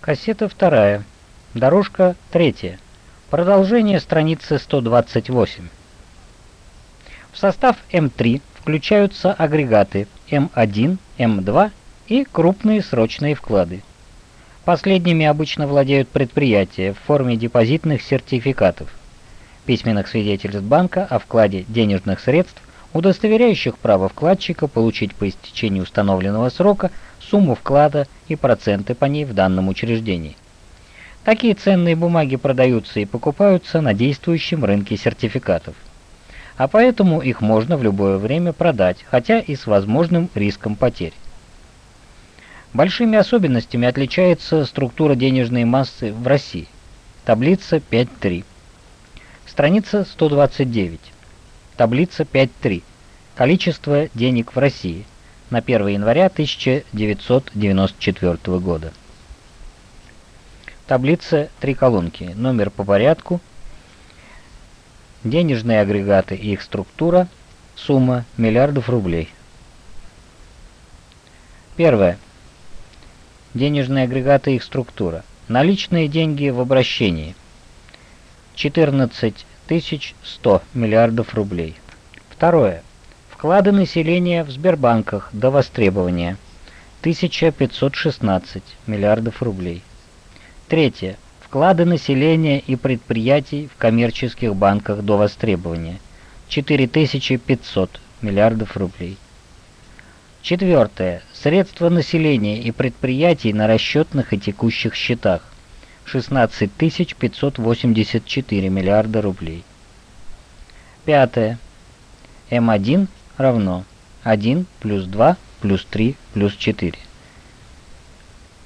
Кассета вторая. Дорожка третья. Продолжение страницы 128. В состав М3 включаются агрегаты М1, М2 и крупные срочные вклады. Последними обычно владеют предприятия в форме депозитных сертификатов, письменных свидетельств банка о вкладе денежных средств, удостоверяющих право вкладчика получить по истечении установленного срока сумму вклада и проценты по ней в данном учреждении. Такие ценные бумаги продаются и покупаются на действующем рынке сертификатов. А поэтому их можно в любое время продать, хотя и с возможным риском потерь. Большими особенностями отличается структура денежной массы в России. Таблица 5.3. Страница 129. Таблица 5.3. Количество денег в России на 1 января 1994 года. Таблица три колонки. Номер по порядку. Денежные агрегаты и их структура. Сумма миллиардов рублей. Первое. Денежные агрегаты и их структура. Наличные деньги в обращении. 14 100 миллиардов рублей. Второе. Вклады населения в Сбербанках до востребования 1516 миллиардов рублей. Третье. Вклады населения и предприятий в коммерческих банках до востребования 4500 миллиардов рублей. Четвертое. Средства населения и предприятий на расчетных и текущих счетах 16 584 миллиарда рублей. Пятое. М1 равно 1 плюс 2 плюс 3 плюс 4.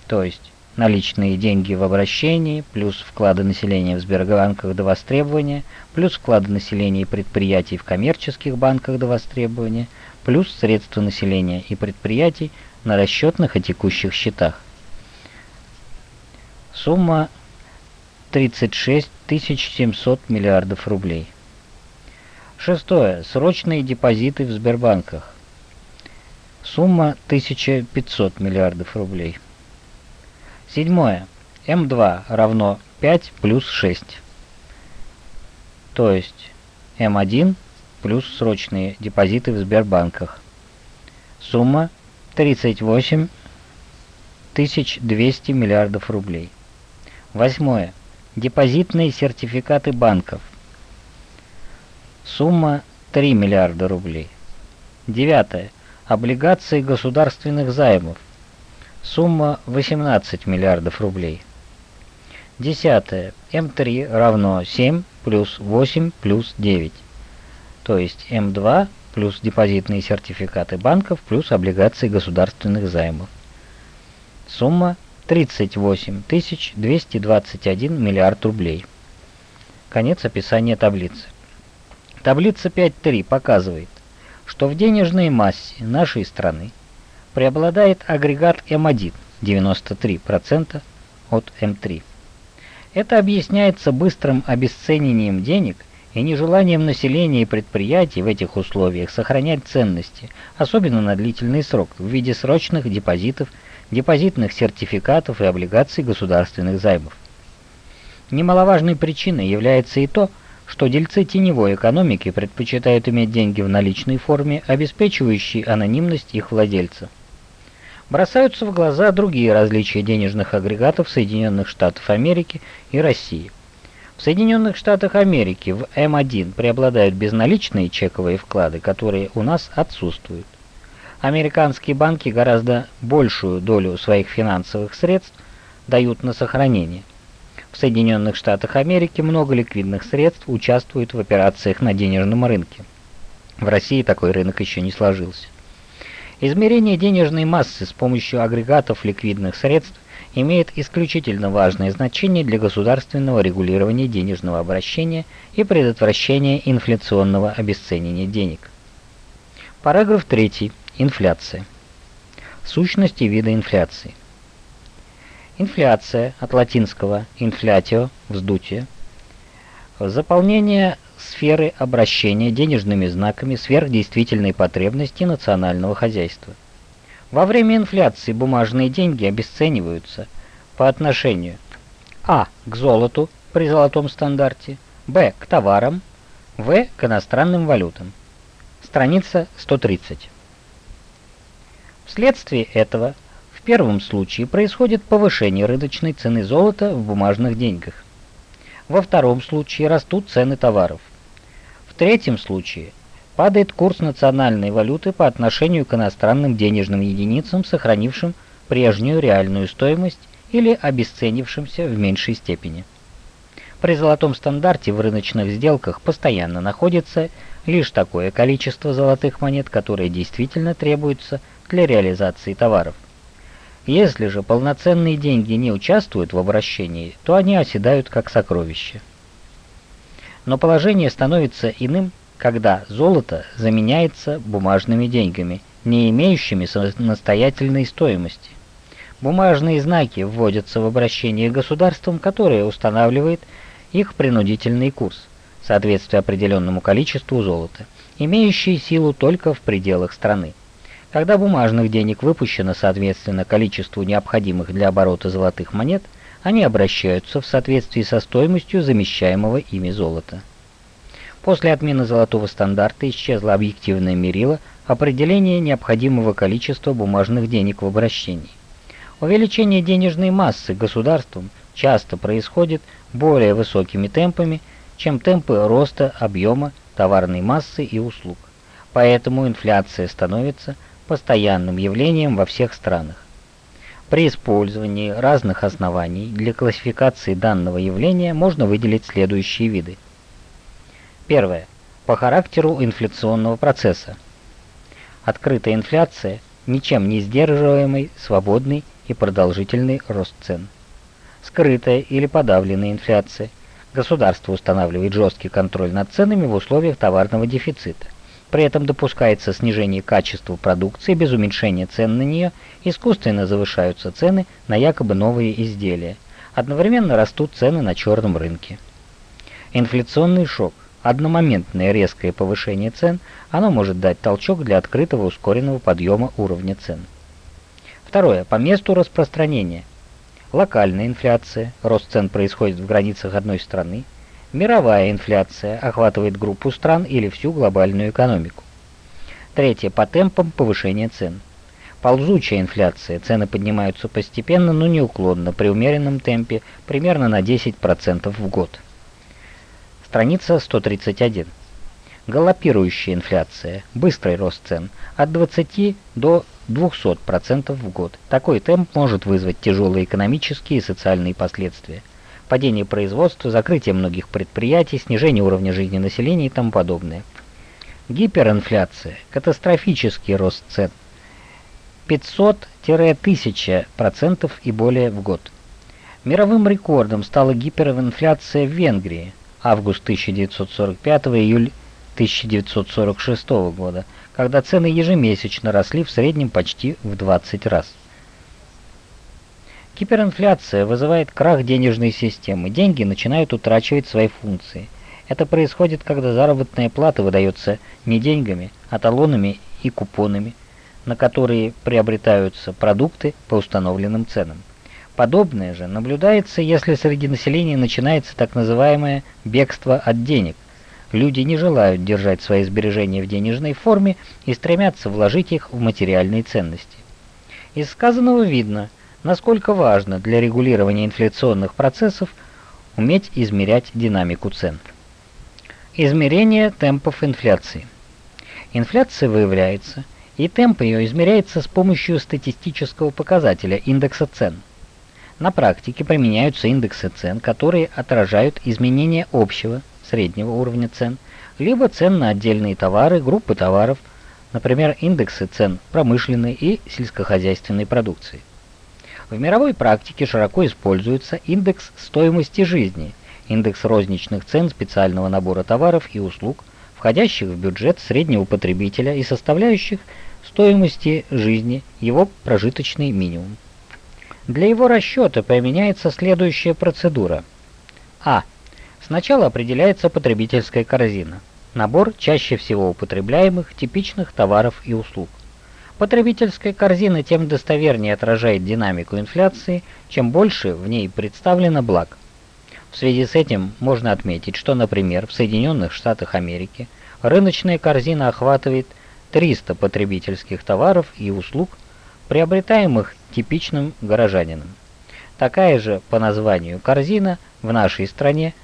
То есть наличные деньги в обращении, плюс вклады населения в Сбербанках до востребования, плюс вклады населения и предприятий в коммерческих банках до востребования, плюс средства населения и предприятий на расчетных и текущих счетах. Сумма 36 700 миллиардов рублей. Шестое. Срочные депозиты в Сбербанках. Сумма 1500 миллиардов рублей. Седьмое. М2 равно 5 плюс 6. То есть М1 плюс срочные депозиты в Сбербанках. Сумма 38 200 миллиардов рублей. Восьмое. Депозитные сертификаты банков. Сумма 3 миллиарда рублей. Девятое. Облигации государственных займов. Сумма 18 миллиардов рублей. Десятое. М3 равно 7 плюс 8 плюс 9. То есть М2 плюс депозитные сертификаты банков плюс облигации государственных займов. Сумма 38 221 миллиард рублей. Конец описания таблицы. Таблица 5.3 показывает, что в денежной массе нашей страны преобладает агрегат М1 93% от М3. Это объясняется быстрым обесценением денег и нежеланием населения и предприятий в этих условиях сохранять ценности, особенно на длительный срок, в виде срочных депозитов, депозитных сертификатов и облигаций государственных займов. Немаловажной причиной является и то, что что дельцы теневой экономики предпочитают иметь деньги в наличной форме, обеспечивающей анонимность их владельца. Бросаются в глаза другие различия денежных агрегатов Соединенных Штатов Америки и России. В Соединенных Штатах Америки в М1 преобладают безналичные чековые вклады, которые у нас отсутствуют. Американские банки гораздо большую долю своих финансовых средств дают на сохранение – в Соединенных Штатах Америки много ликвидных средств участвуют в операциях на денежном рынке. В России такой рынок еще не сложился. Измерение денежной массы с помощью агрегатов ликвидных средств имеет исключительно важное значение для государственного регулирования денежного обращения и предотвращения инфляционного обесценения денег. Параграф 3. Инфляция. Сущности вида инфляции. Инфляция от латинского inflatio – вздутие. Заполнение сферы обращения денежными знаками сверхдействительной потребности национального хозяйства. Во время инфляции бумажные деньги обесцениваются, по отношению а. к золоту при золотом стандарте, б. к товарам, в. к иностранным валютам. Страница 130. Вследствие этого первом случае происходит повышение рыночной цены золота в бумажных деньгах. Во втором случае растут цены товаров. В третьем случае падает курс национальной валюты по отношению к иностранным денежным единицам, сохранившим прежнюю реальную стоимость или обесценившимся в меньшей степени. При золотом стандарте в рыночных сделках постоянно находится лишь такое количество золотых монет, которое действительно требуется для реализации товаров. Если же полноценные деньги не участвуют в обращении, то они оседают как сокровища. Но положение становится иным, когда золото заменяется бумажными деньгами, не имеющими самостоятельной стоимости. Бумажные знаки вводятся в обращение государством, которое устанавливает их принудительный курс, соответствуя определенному количеству золота, имеющий силу только в пределах страны. Когда бумажных денег выпущено соответственно количеству необходимых для оборота золотых монет, они обращаются в соответствии со стоимостью замещаемого ими золота. После отмены золотого стандарта исчезло объективное мерило определения необходимого количества бумажных денег в обращении. Увеличение денежной массы государством часто происходит более высокими темпами, чем темпы роста объема товарной массы и услуг. Поэтому инфляция становится постоянным явлением во всех странах. При использовании разных оснований для классификации данного явления можно выделить следующие виды. Первое. По характеру инфляционного процесса. Открытая инфляция – ничем не сдерживаемый, свободный и продолжительный рост цен. Скрытая или подавленная инфляция. Государство устанавливает жесткий контроль над ценами в условиях товарного дефицита. При этом допускается снижение качества продукции без уменьшения цен на нее, искусственно завышаются цены на якобы новые изделия. Одновременно растут цены на черном рынке. Инфляционный шок. Одномоментное резкое повышение цен, оно может дать толчок для открытого ускоренного подъема уровня цен. Второе. По месту распространения. Локальная инфляция. Рост цен происходит в границах одной страны. Мировая инфляция охватывает группу стран или всю глобальную экономику. Третье. По темпам повышения цен. Ползучая инфляция. Цены поднимаются постепенно, но неуклонно, при умеренном темпе, примерно на 10% в год. Страница 131. Галопирующая инфляция. Быстрый рост цен. От 20 до 200% в год. Такой темп может вызвать тяжелые экономические и социальные последствия падение производства, закрытие многих предприятий, снижение уровня жизни населения и тому подобное. Гиперинфляция, катастрофический рост цен 500-1000% и более в год. Мировым рекордом стала гиперинфляция в Венгрии август 1945 июль 1946 года, когда цены ежемесячно росли в среднем почти в 20 раз. Гиперинфляция вызывает крах денежной системы. Деньги начинают утрачивать свои функции. Это происходит, когда заработная плата выдается не деньгами, а талонами и купонами, на которые приобретаются продукты по установленным ценам. Подобное же наблюдается, если среди населения начинается так называемое бегство от денег. Люди не желают держать свои сбережения в денежной форме и стремятся вложить их в материальные ценности. Из сказанного видно – насколько важно для регулирования инфляционных процессов уметь измерять динамику цен. Измерение темпов инфляции. Инфляция выявляется, и темп ее измеряется с помощью статистического показателя индекса цен. На практике применяются индексы цен, которые отражают изменения общего среднего уровня цен, либо цен на отдельные товары, группы товаров, например, индексы цен промышленной и сельскохозяйственной продукции. В мировой практике широко используется индекс стоимости жизни, индекс розничных цен специального набора товаров и услуг, входящих в бюджет среднего потребителя и составляющих стоимости жизни его прожиточный минимум. Для его расчета применяется следующая процедура. А. Сначала определяется потребительская корзина, набор чаще всего употребляемых типичных товаров и услуг. Потребительская корзина тем достовернее отражает динамику инфляции, чем больше в ней представлено благ. В связи с этим можно отметить, что, например, в Соединенных Штатах Америки рыночная корзина охватывает 300 потребительских товаров и услуг, приобретаемых типичным горожанином. Такая же по названию корзина в нашей стране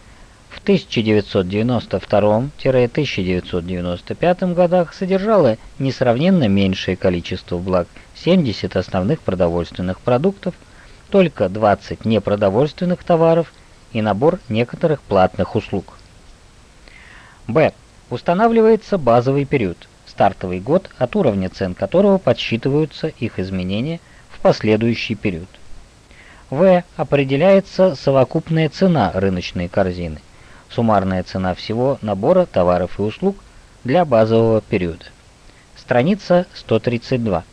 в 1992-1995 годах содержала несравненно меньшее количество благ, 70 основных продовольственных продуктов, только 20 непродовольственных товаров и набор некоторых платных услуг. Б. Устанавливается базовый период, стартовый год, от уровня цен которого подсчитываются их изменения в последующий период. В. Определяется совокупная цена рыночной корзины, Суммарная цена всего набора товаров и услуг для базового периода. Страница 132.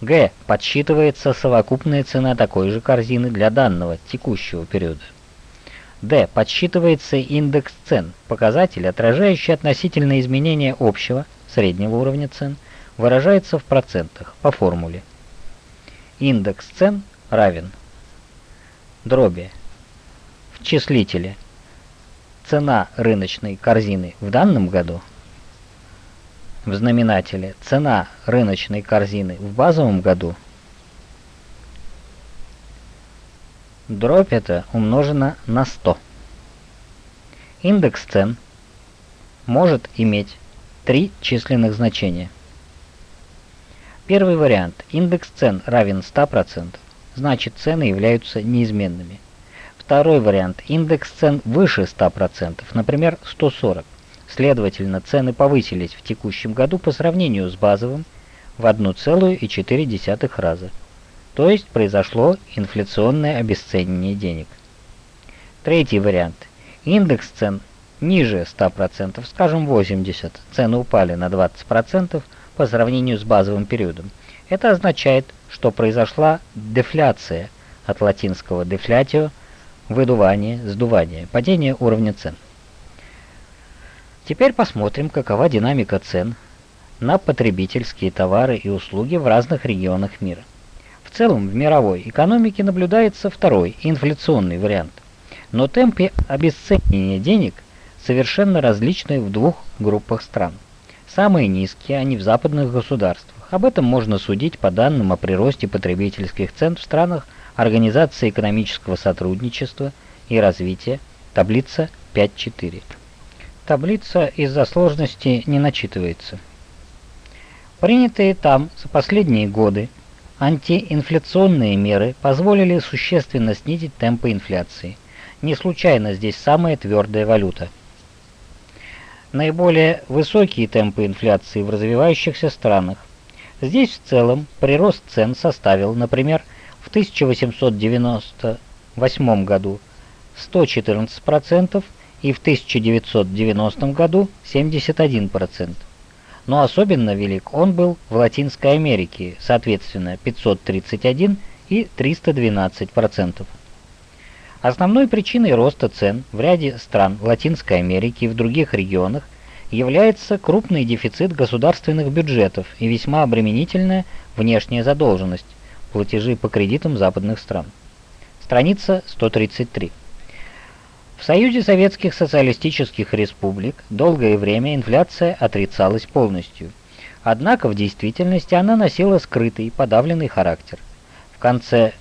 Г. Подсчитывается совокупная цена такой же корзины для данного текущего периода. Д. Подсчитывается индекс цен, показатель, отражающий относительное изменение общего, среднего уровня цен, выражается в процентах по формуле. Индекс цен равен дроби в числителе цена рыночной корзины в данном году в знаменателе цена рыночной корзины в базовом году дробь это умножена на 100. Индекс цен может иметь три численных значения. Первый вариант. Индекс цен равен 100%, значит цены являются неизменными. Второй вариант. Индекс цен выше 100%, например, 140. Следовательно, цены повысились в текущем году по сравнению с базовым в 1,4 раза. То есть произошло инфляционное обесценивание денег. Третий вариант. Индекс цен ниже 100%, скажем 80, цены упали на 20% по сравнению с базовым периодом. Это означает, что произошла дефляция от латинского deflatio – выдувание, сдувание, падение уровня цен. Теперь посмотрим, какова динамика цен на потребительские товары и услуги в разных регионах мира. В целом в мировой экономике наблюдается второй, инфляционный вариант. Но темпы обесценивания денег совершенно различны в двух группах стран. Самые низкие они в западных государствах. Об этом можно судить по данным о приросте потребительских цен в странах Организации экономического сотрудничества и развития, таблица 5.4. Таблица из-за сложности не начитывается. Принятые там за последние годы антиинфляционные меры позволили существенно снизить темпы инфляции. Не случайно здесь самая твердая валюта. Наиболее высокие темпы инфляции в развивающихся странах. Здесь в целом прирост цен составил, например, в 1898 году 114% и в 1990 году 71%. Но особенно велик он был в Латинской Америке, соответственно 531 и 312%. Основной причиной роста цен в ряде стран Латинской Америки и в других регионах является крупный дефицит государственных бюджетов и весьма обременительная внешняя задолженность, платежи по кредитам западных стран. Страница 133. В Союзе Советских Социалистических Республик долгое время инфляция отрицалась полностью. Однако в действительности она носила скрытый, подавленный характер. В конце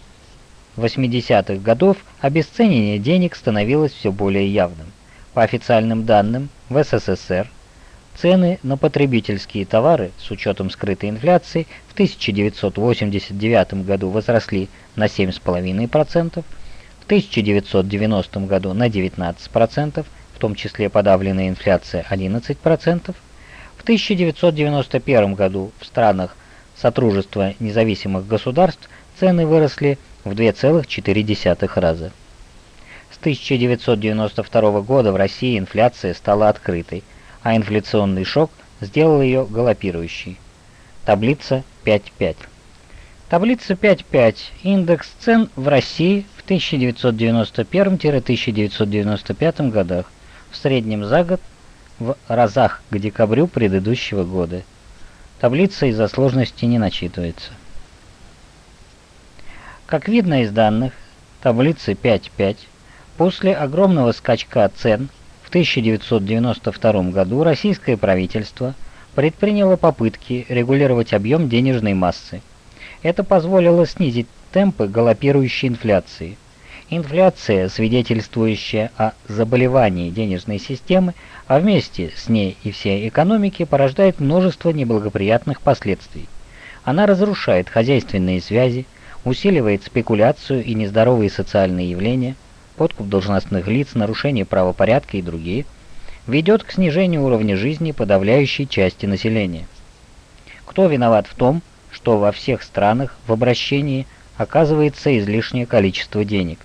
80-х годов обесценивание денег становилось все более явным. По официальным данным, в СССР Цены на потребительские товары с учетом скрытой инфляции в 1989 году возросли на 7,5%, в 1990 году на 19%, в том числе подавленная инфляция 11%, в 1991 году в странах Сотрудничества независимых государств цены выросли в 2,4 раза. С 1992 года в России инфляция стала открытой, а инфляционный шок сделал ее галопирующей. Таблица 5.5. Таблица 5.5. Индекс цен в России в 1991-1995 годах в среднем за год в разах к декабрю предыдущего года. Таблица из-за сложности не начитывается. Как видно из данных таблицы 5.5, после огромного скачка цен 1992 году российское правительство предприняло попытки регулировать объем денежной массы. Это позволило снизить темпы галопирующей инфляции. Инфляция, свидетельствующая о заболевании денежной системы, а вместе с ней и всей экономики порождает множество неблагоприятных последствий. Она разрушает хозяйственные связи, усиливает спекуляцию и нездоровые социальные явления, подкуп должностных лиц, нарушение правопорядка и другие, ведет к снижению уровня жизни подавляющей части населения. Кто виноват в том, что во всех странах в обращении оказывается излишнее количество денег?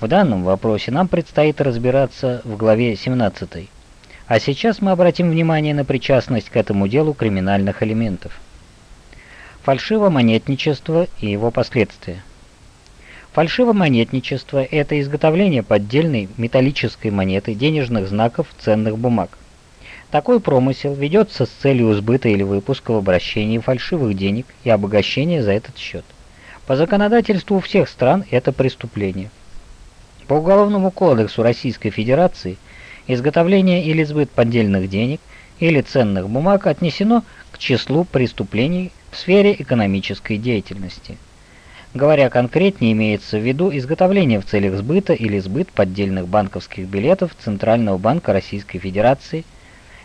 В данном вопросе нам предстоит разбираться в главе 17. А сейчас мы обратим внимание на причастность к этому делу криминальных элементов. Фальшивомонетничество и его последствия. Фальшивомонетничество – это изготовление поддельной металлической монеты, денежных знаков, ценных бумаг. Такой промысел ведется с целью сбыта или выпуска в обращении фальшивых денег и обогащения за этот счет. По законодательству всех стран это преступление. По Уголовному кодексу Российской Федерации – изготовление или сбыт поддельных денег или ценных бумаг отнесено к числу преступлений в сфере экономической деятельности. Говоря конкретнее, имеется в виду изготовление в целях сбыта или сбыт поддельных банковских билетов Центрального банка Российской Федерации,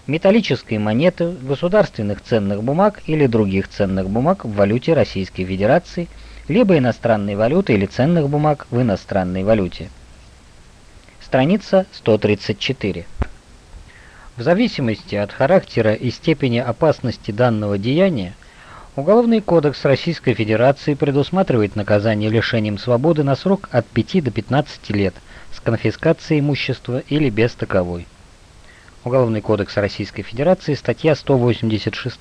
металлической монеты, государственных ценных бумаг или других ценных бумаг в валюте Российской Федерации, либо иностранной валюты или ценных бумаг в иностранной валюте. Страница 134. В зависимости от характера и степени опасности данного деяния, Уголовный кодекс Российской Федерации предусматривает наказание лишением свободы на срок от 5 до 15 лет с конфискацией имущества или без таковой. Уголовный кодекс Российской Федерации, статья 186.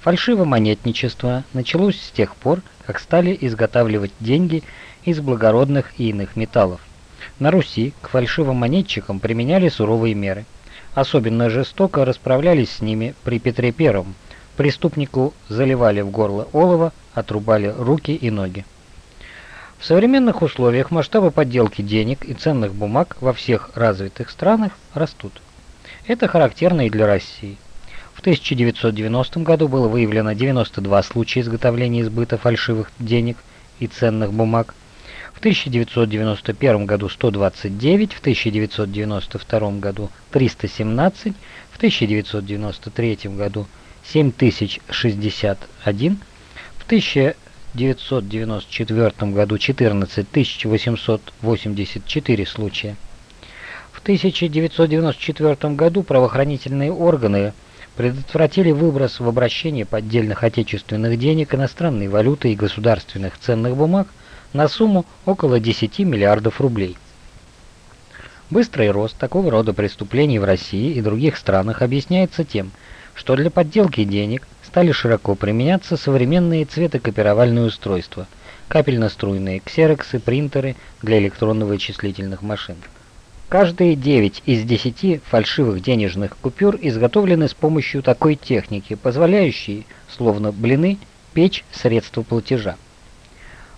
Фальшивомонетничество началось с тех пор, как стали изготавливать деньги из благородных и иных металлов. На Руси к фальшивым монетчикам применяли суровые меры. Особенно жестоко расправлялись с ними при Петре I. Преступнику заливали в горло олово, отрубали руки и ноги. В современных условиях масштабы подделки денег и ценных бумаг во всех развитых странах растут. Это характерно и для России. В 1990 году было выявлено 92 случая изготовления и сбыта фальшивых денег и ценных бумаг, в 1991 году 129, в 1992 году 317, в 1993 году 7061, в 1994 году 14 884 случая. В 1994 году правоохранительные органы предотвратили выброс в обращение поддельных отечественных денег, иностранной валюты и государственных ценных бумаг на сумму около 10 миллиардов рублей. Быстрый рост такого рода преступлений в России и других странах объясняется тем, что для подделки денег стали широко применяться современные цветокопировальные устройства, капельно-струйные ксероксы, принтеры для электронно-вычислительных машин. Каждые 9 из 10 фальшивых денежных купюр изготовлены с помощью такой техники, позволяющей, словно блины, печь средства платежа.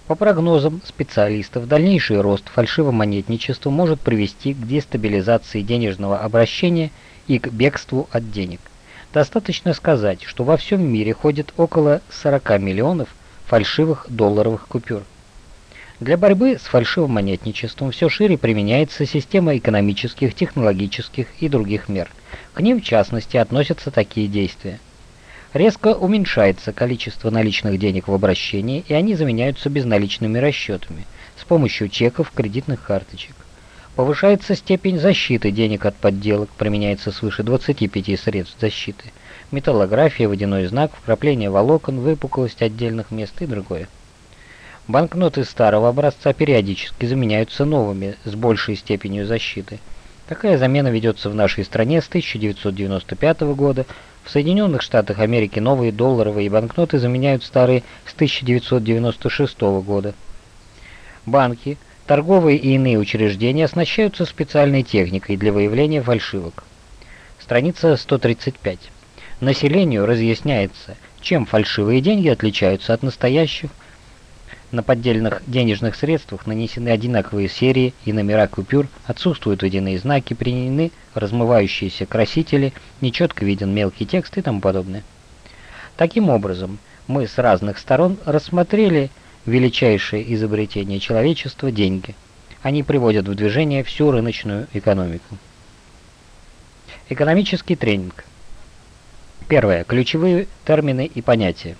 По прогнозам специалистов, дальнейший рост фальшивомонетничества может привести к дестабилизации денежного обращения и к бегству от денег. Достаточно сказать, что во всем мире ходит около 40 миллионов фальшивых долларовых купюр. Для борьбы с фальшивомонетничеством все шире применяется система экономических, технологических и других мер. К ним в частности относятся такие действия – резко уменьшается количество наличных денег в обращении, и они заменяются безналичными расчетами с помощью чеков, кредитных карточек. Повышается степень защиты денег от подделок, применяется свыше 25 средств защиты. Металлография, водяной знак, вкрапление волокон, выпуклость отдельных мест и другое. Банкноты старого образца периодически заменяются новыми с большей степенью защиты. Такая замена ведется в нашей стране с 1995 года, в Соединенных Штатах Америки новые долларовые банкноты заменяют старые с 1996 года. Банки, торговые и иные учреждения оснащаются специальной техникой для выявления фальшивок. Страница 135. Населению разъясняется, чем фальшивые деньги отличаются от настоящих. На поддельных денежных средствах нанесены одинаковые серии и номера купюр, отсутствуют водяные знаки, применены размывающиеся красители, нечетко виден мелкий текст и тому подобное. Таким образом, мы с разных сторон рассмотрели величайшее изобретение человечества – деньги. Они приводят в движение всю рыночную экономику. Экономический тренинг. Первое. Ключевые термины и понятия.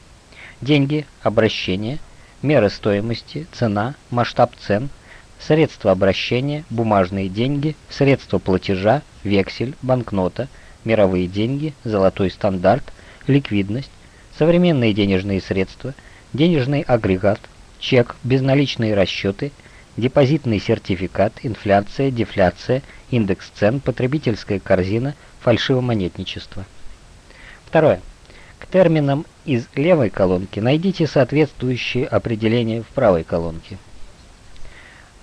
Деньги, обращение, меры стоимости, цена, масштаб цен, средства обращения, бумажные деньги, средства платежа, вексель, банкнота, мировые деньги, золотой стандарт, ликвидность, современные денежные средства, денежный агрегат, чек, безналичные расчеты, депозитный сертификат, инфляция, дефляция, индекс цен, потребительская корзина, фальшивомонетничество. Второе. К терминам из левой колонки найдите соответствующие определения в правой колонке.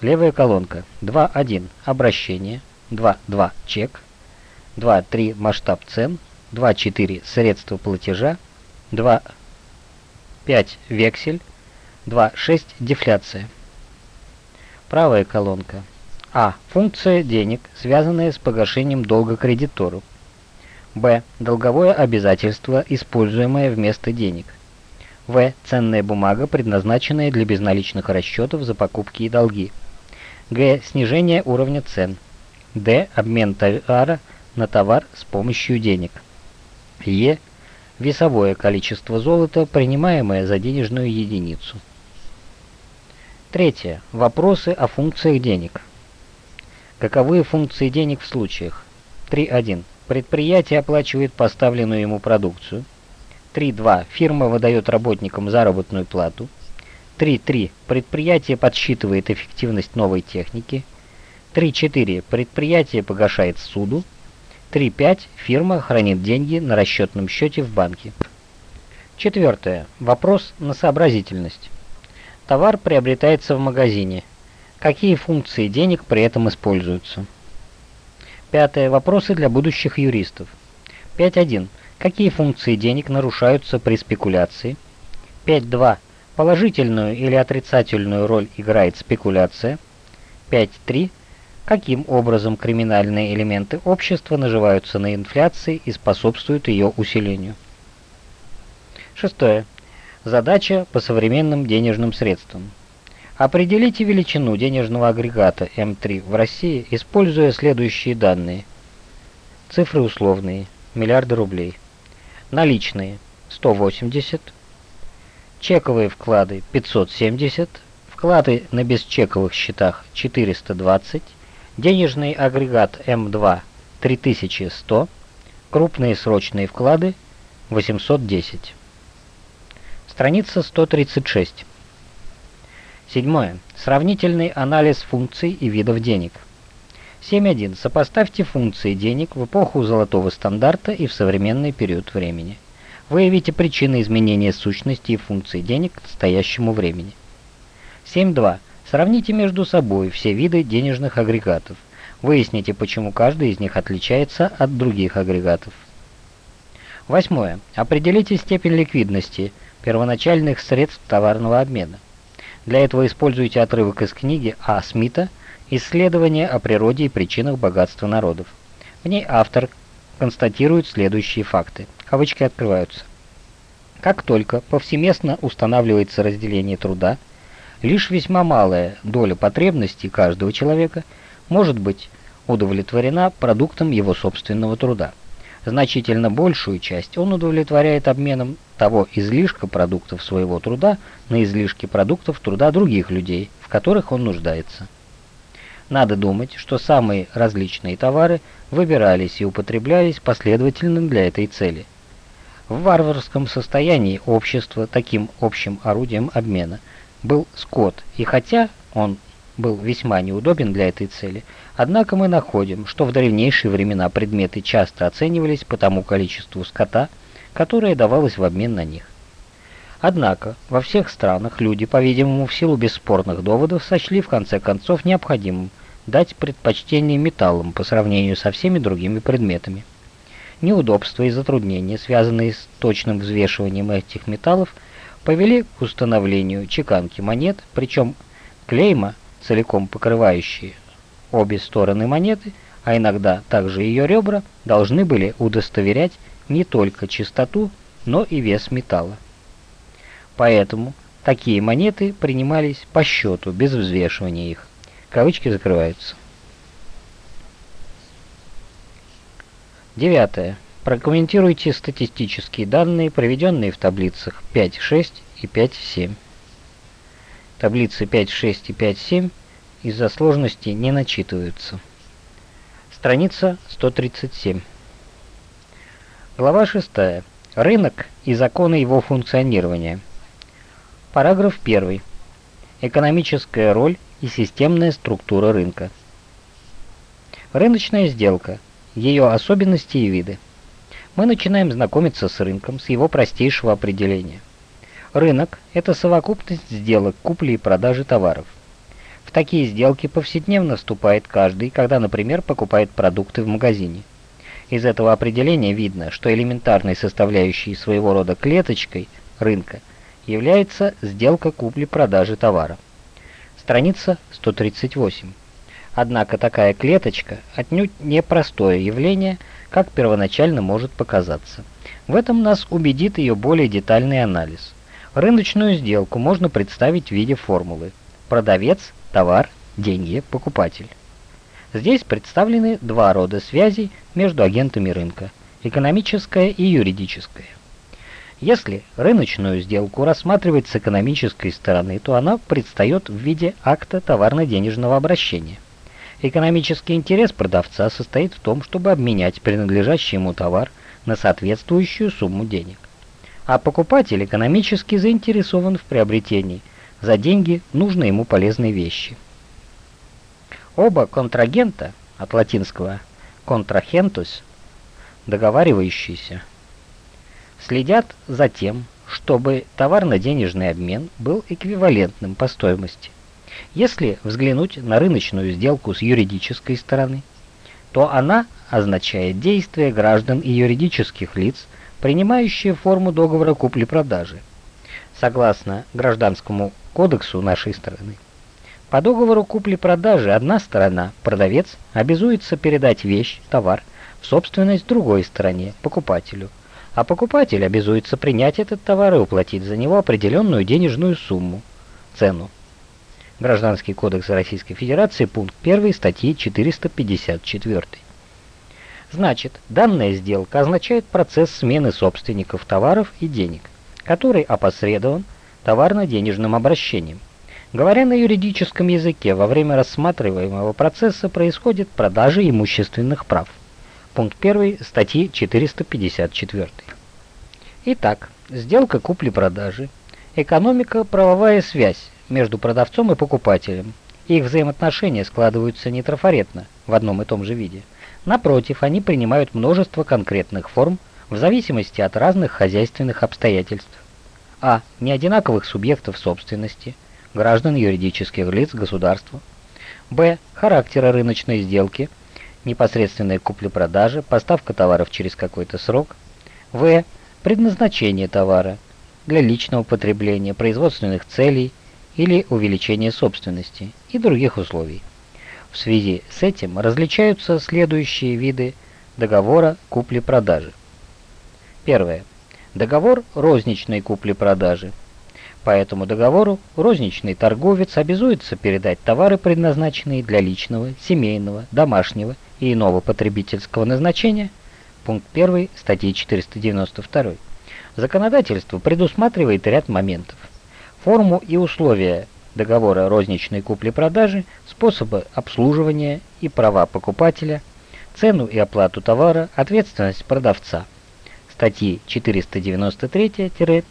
Левая колонка 2.1 обращение, 2.2 чек, 2.3 масштаб цен, 2.4 средства платежа, 2.5 вексель, 2.6 дефляция. Правая колонка. А. Функция денег, связанная с погашением долга кредитору. Б. Долговое обязательство, используемое вместо денег. В. Ценная бумага, предназначенная для безналичных расчетов за покупки и долги. Г. Снижение уровня цен. Д. Обмен товара на товар с помощью денег. Е. Весовое количество золота, принимаемое за денежную единицу. Третье. Вопросы о функциях денег. Каковы функции денег в случаях? 3.1. Предприятие оплачивает поставленную ему продукцию. 3.2. Фирма выдает работникам заработную плату. 3.3. Предприятие подсчитывает эффективность новой техники. 3.4. Предприятие погашает суду. 3.5. Фирма хранит деньги на расчетном счете в банке. Четвертое. Вопрос на сообразительность. Товар приобретается в магазине. Какие функции денег при этом используются? Пятое. Вопросы для будущих юристов. 5.1. Какие функции денег нарушаются при спекуляции? 5.2. Положительную или отрицательную роль играет спекуляция? 5.3. Каким образом криминальные элементы общества наживаются на инфляции и способствуют ее усилению? Шестое. Задача по современным денежным средствам. Определите величину денежного агрегата М3 в России, используя следующие данные. Цифры условные. Миллиарды рублей. Наличные 180. Чековые вклады 570. Вклады на бесчековых счетах 420. Денежный агрегат М2 3100, крупные срочные вклады 810. Страница 136. Седьмое. Сравнительный анализ функций и видов денег. 7.1. Сопоставьте функции денег в эпоху золотого стандарта и в современный период времени. Выявите причины изменения сущности и функций денег к настоящему времени. 7.2. Сравните между собой все виды денежных агрегатов. Выясните, почему каждый из них отличается от других агрегатов. Восьмое. Определите степень ликвидности первоначальных средств товарного обмена. Для этого используйте отрывок из книги А. Смита «Исследование о природе и причинах богатства народов». В ней автор констатирует следующие факты. Кавычки открываются. Как только повсеместно устанавливается разделение труда, Лишь весьма малая доля потребностей каждого человека может быть удовлетворена продуктом его собственного труда. Значительно большую часть он удовлетворяет обменом того излишка продуктов своего труда на излишки продуктов труда других людей, в которых он нуждается. Надо думать, что самые различные товары выбирались и употреблялись последовательно для этой цели. В варварском состоянии общества таким общим орудием обмена – был скот, и хотя он был весьма неудобен для этой цели, однако мы находим, что в древнейшие времена предметы часто оценивались по тому количеству скота, которое давалось в обмен на них. Однако во всех странах люди, по-видимому, в силу бесспорных доводов, сочли в конце концов необходимым дать предпочтение металлам по сравнению со всеми другими предметами. неудобства и затруднения, связанные с точным взвешиванием этих металлов, повели к установлению чеканки монет, причем клейма, целиком покрывающие обе стороны монеты, а иногда также ее ребра, должны были удостоверять не только чистоту, но и вес металла. Поэтому такие монеты принимались по счету, без взвешивания их. Кавычки закрываются. Девятое. Прокомментируйте статистические данные, приведенные в таблицах 5.6 и 5.7. Таблицы 5.6 и 5.7 из-за сложности не начитываются. Страница 137. Глава 6. Рынок и законы его функционирования. Параграф 1. Экономическая роль и системная структура рынка. Рыночная сделка – ее особенности и виды. Мы начинаем знакомиться с рынком с его простейшего определения. Рынок – это совокупность сделок купли и продажи товаров. В такие сделки повседневно вступает каждый, когда, например, покупает продукты в магазине. Из этого определения видно, что элементарной составляющей своего рода клеточкой рынка является сделка купли-продажи товара. Страница 138. Однако такая клеточка отнюдь не простое явление, как первоначально может показаться. В этом нас убедит ее более детальный анализ. Рыночную сделку можно представить в виде формулы продавец, товар, деньги, покупатель. Здесь представлены два рода связей между агентами рынка – экономическая и юридическая. Если рыночную сделку рассматривать с экономической стороны, то она предстает в виде акта товарно-денежного обращения – Экономический интерес продавца состоит в том, чтобы обменять принадлежащий ему товар на соответствующую сумму денег. А покупатель экономически заинтересован в приобретении за деньги нужной ему полезной вещи. Оба контрагента, от латинского «контрахентус» – договаривающиеся, следят за тем, чтобы товарно-денежный обмен был эквивалентным по стоимости. Если взглянуть на рыночную сделку с юридической стороны, то она означает действия граждан и юридических лиц, принимающие форму договора купли-продажи. Согласно Гражданскому кодексу нашей страны, по договору купли-продажи одна сторона, продавец, обязуется передать вещь, товар, в собственность другой стороне, покупателю, а покупатель обязуется принять этот товар и уплатить за него определенную денежную сумму, цену. Гражданский кодекс Российской Федерации, пункт 1 статьи 454. Значит, данная сделка означает процесс смены собственников товаров и денег, который опосредован товарно-денежным обращением. Говоря на юридическом языке, во время рассматриваемого процесса происходит продажа имущественных прав. Пункт 1 статьи 454. Итак, сделка купли-продажи, экономика-правовая связь между продавцом и покупателем. Их взаимоотношения складываются не трафаретно, в одном и том же виде. Напротив, они принимают множество конкретных форм в зависимости от разных хозяйственных обстоятельств. А. Неодинаковых субъектов собственности, граждан юридических лиц государства. Б. Характера рыночной сделки, непосредственная купля-продажа, поставка товаров через какой-то срок. В. Предназначение товара для личного потребления, производственных целей, или увеличение собственности и других условий. В связи с этим различаются следующие виды договора купли-продажи. Первое. Договор розничной купли-продажи. По этому договору розничный торговец обязуется передать товары, предназначенные для личного, семейного, домашнего и иного потребительского назначения, пункт 1 статьи 492. Законодательство предусматривает ряд моментов форму и условия договора розничной купли-продажи, способы обслуживания и права покупателя, цену и оплату товара, ответственность продавца. Статьи 493-505.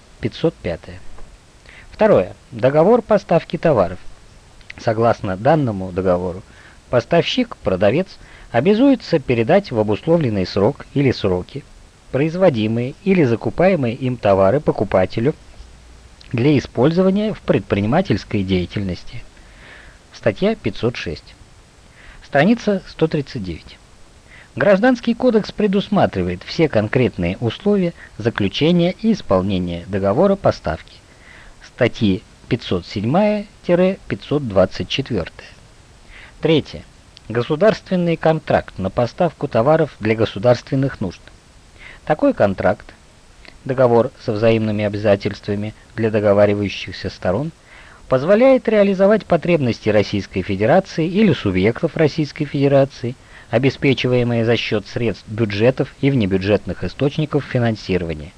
Второе. Договор поставки товаров. Согласно данному договору, поставщик, продавец, обязуется передать в обусловленный срок или сроки производимые или закупаемые им товары покупателю – для использования в предпринимательской деятельности. Статья 506. Страница 139. Гражданский кодекс предусматривает все конкретные условия заключения и исполнения договора поставки. Статьи 507-524. Третье. Государственный контракт на поставку товаров для государственных нужд. Такой контракт, договор со взаимными обязательствами для договаривающихся сторон, позволяет реализовать потребности Российской Федерации или субъектов Российской Федерации, обеспечиваемые за счет средств бюджетов и внебюджетных источников финансирования.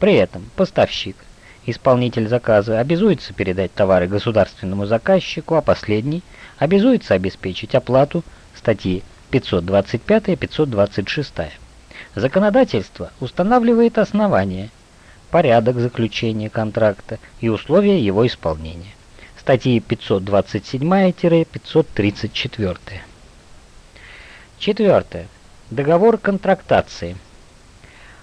При этом поставщик – Исполнитель заказа обязуется передать товары государственному заказчику, а последний обязуется обеспечить оплату статьи 525-526. Законодательство устанавливает основания, порядок заключения контракта и условия его исполнения. Статьи 527-534. Четвертое. Договор контрактации –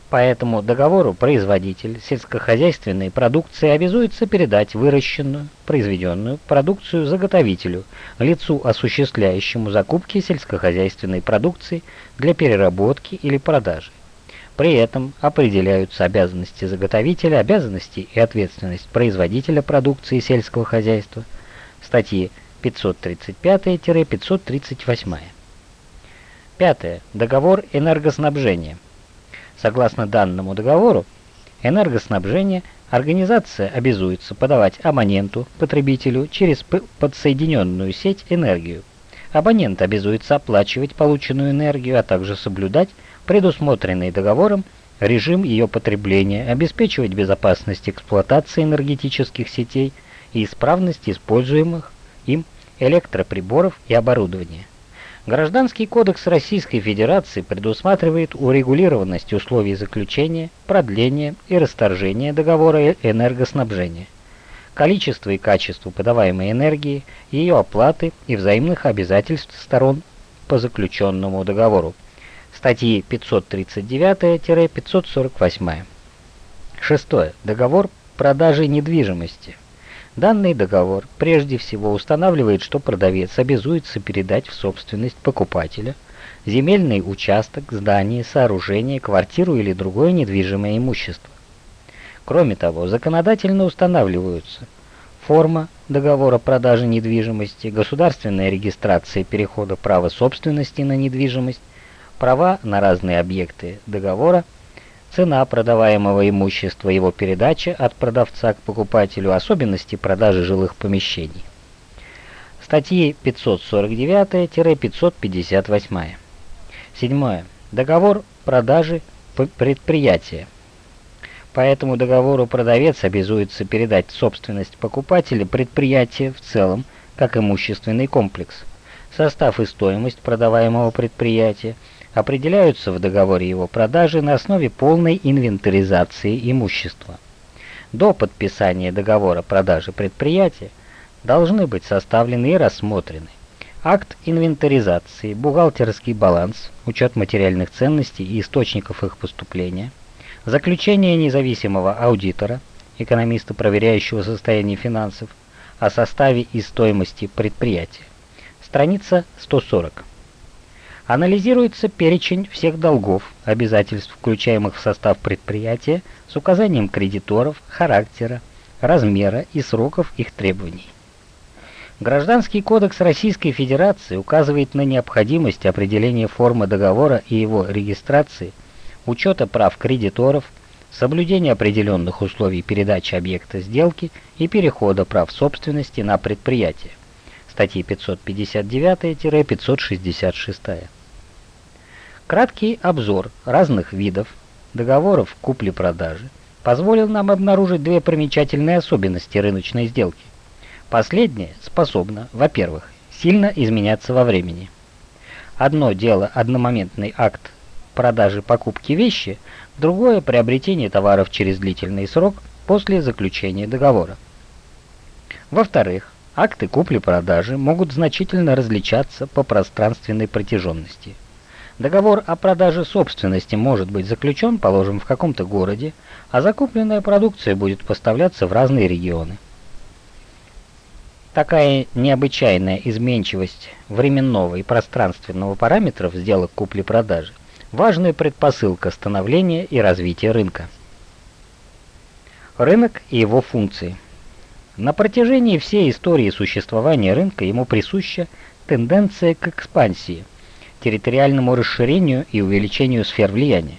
по этому договору производитель сельскохозяйственной продукции обязуется передать выращенную, произведенную продукцию заготовителю, лицу, осуществляющему закупки сельскохозяйственной продукции для переработки или продажи. При этом определяются обязанности заготовителя, обязанности и ответственность производителя продукции сельского хозяйства, статьи 535-538. Пятое. Договор энергоснабжения. Согласно данному договору, энергоснабжение организация обязуется подавать абоненту, потребителю, через подсоединенную сеть энергию. Абонент обязуется оплачивать полученную энергию, а также соблюдать предусмотренный договором режим ее потребления, обеспечивать безопасность эксплуатации энергетических сетей и исправность используемых им электроприборов и оборудования. Гражданский кодекс Российской Федерации предусматривает урегулированность условий заключения, продления и расторжения договора энергоснабжения, количество и качество подаваемой энергии, ее оплаты и взаимных обязательств сторон по заключенному договору. Статьи 539-548. Шестое. Договор продажи недвижимости. Данный договор прежде всего устанавливает, что продавец обязуется передать в собственность покупателя земельный участок, здание, сооружение, квартиру или другое недвижимое имущество. Кроме того, законодательно устанавливаются форма договора продажи недвижимости, государственная регистрация перехода права собственности на недвижимость, права на разные объекты договора, цена продаваемого имущества, его передача от продавца к покупателю, особенности продажи жилых помещений. Статьи 549-558. Седьмое. Договор продажи предприятия. По этому договору продавец обязуется передать собственность покупателя предприятия в целом, как имущественный комплекс, состав и стоимость продаваемого предприятия, определяются в договоре его продажи на основе полной инвентаризации имущества. До подписания договора продажи предприятия должны быть составлены и рассмотрены акт инвентаризации, бухгалтерский баланс, учет материальных ценностей и источников их поступления, заключение независимого аудитора, экономиста, проверяющего состояние финансов, о составе и стоимости предприятия. Страница 140. Анализируется перечень всех долгов, обязательств, включаемых в состав предприятия, с указанием кредиторов, характера, размера и сроков их требований. Гражданский кодекс Российской Федерации указывает на необходимость определения формы договора и его регистрации, учета прав кредиторов, соблюдения определенных условий передачи объекта сделки и перехода прав собственности на предприятие. Статьи 559-566. Краткий обзор разных видов договоров купли-продажи позволил нам обнаружить две примечательные особенности рыночной сделки. Последняя способна, во-первых, сильно изменяться во времени. Одно дело одномоментный акт продажи покупки вещи, другое приобретение товаров через длительный срок после заключения договора. Во-вторых, акты купли-продажи могут значительно различаться по пространственной протяженности – Договор о продаже собственности может быть заключен, положим, в каком-то городе, а закупленная продукция будет поставляться в разные регионы. Такая необычайная изменчивость временного и пространственного параметров сделок купли-продажи – важная предпосылка становления и развития рынка. Рынок и его функции. На протяжении всей истории существования рынка ему присуща тенденция к экспансии, территориальному расширению и увеличению сфер влияния.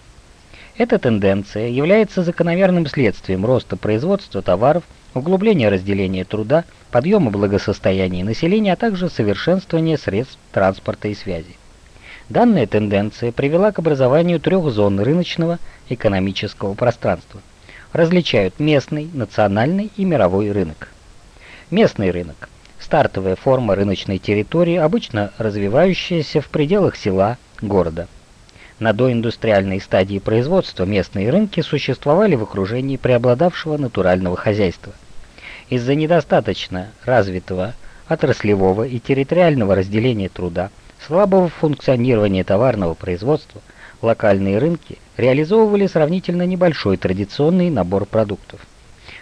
Эта тенденция является закономерным следствием роста производства товаров, углубления разделения труда, подъема благосостояния населения, а также совершенствования средств транспорта и связи. Данная тенденция привела к образованию трех зон рыночного экономического пространства. Различают местный, национальный и мировой рынок. Местный рынок – стартовая форма рыночной территории, обычно развивающаяся в пределах села, города – на доиндустриальной стадии производства местные рынки существовали в окружении преобладавшего натурального хозяйства. Из-за недостаточно развитого отраслевого и территориального разделения труда, слабого функционирования товарного производства, локальные рынки реализовывали сравнительно небольшой традиционный набор продуктов.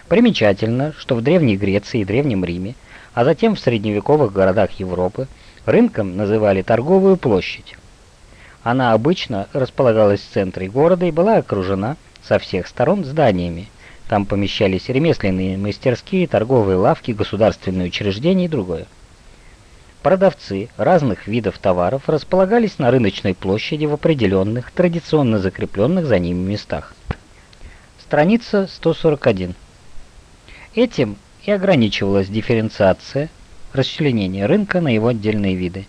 Примечательно, что в Древней Греции и Древнем Риме, а затем в средневековых городах Европы, рынком называли торговую площадь. Она обычно располагалась в центре города и была окружена со всех сторон зданиями. Там помещались ремесленные мастерские, торговые лавки, государственные учреждения и другое. Продавцы разных видов товаров располагались на рыночной площади в определенных, традиционно закрепленных за ними местах. Страница 141. Этим и ограничивалась дифференциация, расчленение рынка на его отдельные виды.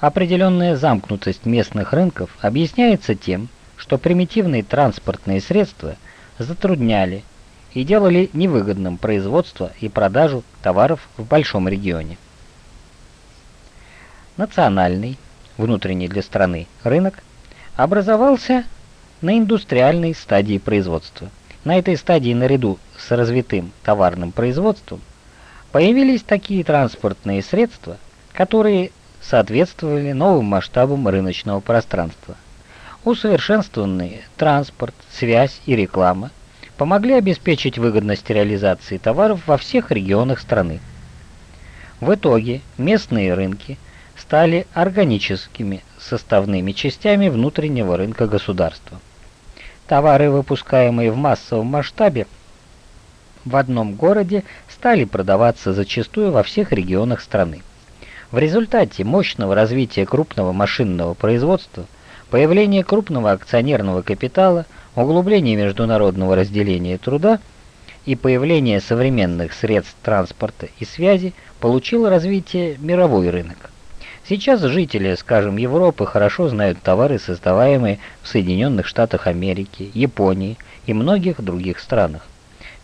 Определенная замкнутость местных рынков объясняется тем, что примитивные транспортные средства затрудняли и делали невыгодным производство и продажу товаров в большом регионе. Национальный, внутренний для страны, рынок образовался на индустриальной стадии производства. На этой стадии наряду с развитым товарным производством появились такие транспортные средства, которые соответствовали новым масштабам рыночного пространства. Усовершенствованный транспорт, связь и реклама помогли обеспечить выгодность реализации товаров во всех регионах страны. В итоге местные рынки стали органическими составными частями внутреннего рынка государства. Товары, выпускаемые в массовом масштабе в одном городе, стали продаваться зачастую во всех регионах страны. В результате мощного развития крупного машинного производства, появления крупного акционерного капитала, углубления международного разделения труда и появления современных средств транспорта и связи получил развитие мировой рынок. Сейчас жители, скажем, Европы хорошо знают товары, создаваемые в Соединенных Штатах Америки, Японии и многих других странах.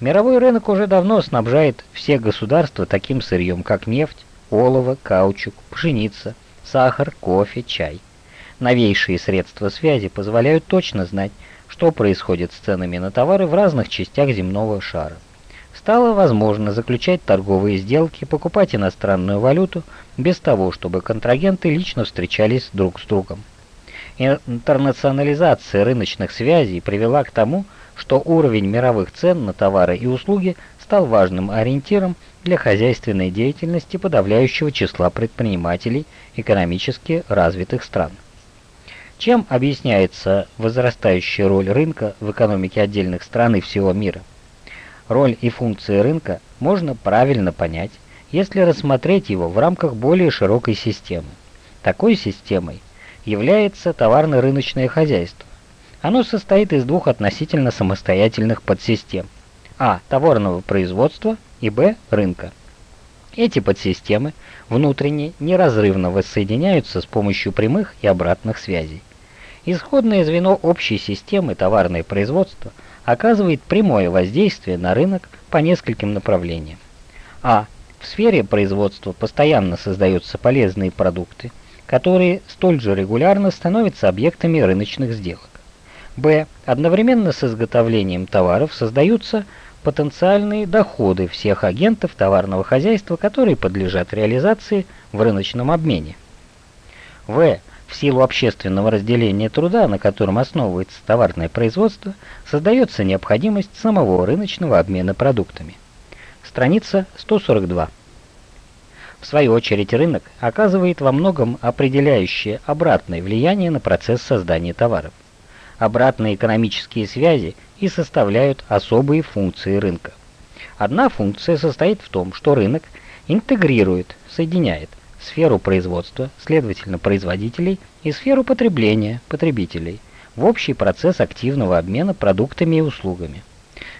Мировой рынок уже давно снабжает все государства таким сырьем, как нефть, олово, каучук, пшеница, сахар, кофе, чай. Новейшие средства связи позволяют точно знать, что происходит с ценами на товары в разных частях земного шара. Стало возможно заключать торговые сделки, покупать иностранную валюту без того, чтобы контрагенты лично встречались друг с другом. Интернационализация рыночных связей привела к тому, что уровень мировых цен на товары и услуги стал важным ориентиром для хозяйственной деятельности подавляющего числа предпринимателей экономически развитых стран. Чем объясняется возрастающая роль рынка в экономике отдельных стран и всего мира? Роль и функции рынка можно правильно понять, если рассмотреть его в рамках более широкой системы. Такой системой является товарно-рыночное хозяйство. Оно состоит из двух относительно самостоятельных подсистем – а. товарного производства и б. рынка. Эти подсистемы внутренне неразрывно воссоединяются с помощью прямых и обратных связей. Исходное звено общей системы товарное производство оказывает прямое воздействие на рынок по нескольким направлениям. А. В сфере производства постоянно создаются полезные продукты, которые столь же регулярно становятся объектами рыночных сделок. Б. Одновременно с изготовлением товаров создаются потенциальные доходы всех агентов товарного хозяйства, которые подлежат реализации в рыночном обмене. В. В силу общественного разделения труда, на котором основывается товарное производство, создается необходимость самого рыночного обмена продуктами. Страница 142. В свою очередь рынок оказывает во многом определяющее обратное влияние на процесс создания товаров. Обратные экономические связи и составляют особые функции рынка. Одна функция состоит в том, что рынок интегрирует, соединяет сферу производства, следовательно производителей, и сферу потребления, потребителей, в общий процесс активного обмена продуктами и услугами.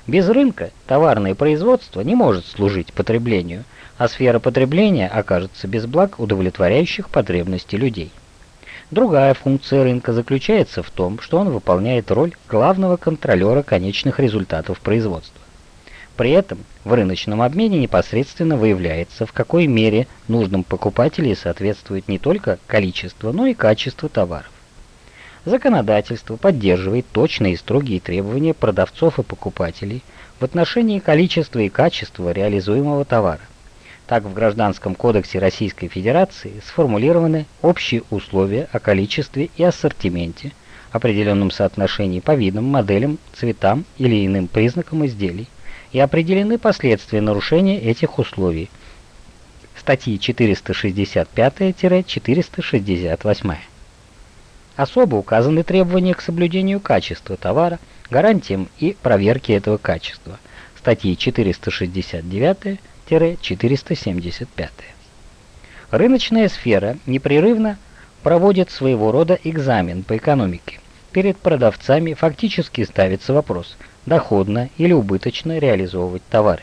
Без рынка товарное производство не может служить потреблению, а сфера потребления окажется без благ, удовлетворяющих потребности людей. Другая функция рынка заключается в том, что он выполняет роль главного контролера конечных результатов производства. При этом в рыночном обмене непосредственно выявляется, в какой мере нужным покупателей соответствует не только количество, но и качество товаров. Законодательство поддерживает точные и строгие требования продавцов и покупателей в отношении количества и качества реализуемого товара. Так в Гражданском кодексе Российской Федерации сформулированы общие условия о количестве и ассортименте, определенном соотношении по видам, моделям, цветам или иным признакам изделий, и определены последствия нарушения этих условий. Статьи 465-468. Особо указаны требования к соблюдению качества товара, гарантиям и проверке этого качества. Статьи 469-475. Рыночная сфера непрерывно проводит своего рода экзамен по экономике. Перед продавцами фактически ставится вопрос – доходно или убыточно реализовывать товары.